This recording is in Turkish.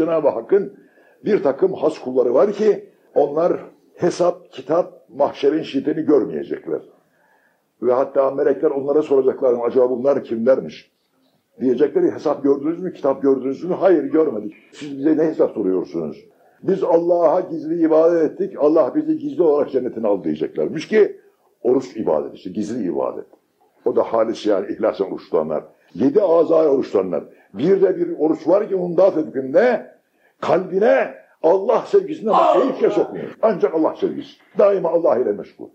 Cenab-ı Hakk'ın bir takım has kulları var ki onlar hesap, kitap, mahşerin şiddetini görmeyecekler. Ve hatta melekler onlara soracaklar acaba bunlar kimlermiş? Diyecekleri hesap gördünüz mü, kitap gördünüz mü? Hayır görmedik. Siz bize ne hesap soruyorsunuz? Biz Allah'a gizli ibadet ettik, Allah bizi gizli olarak cennetine aldı diyeceklermiş ki oruç ibadet işte, gizli ibadet. O da halis yani ihlasen oruç tutanlar. Yedi azaya oruç tutanlar. Bir de bir oruç var ki onun daha tepkinde kalbine Allah sevgisine şey sokmuyor. Ancak Allah sevgisi. Daima Allah ile meşgul.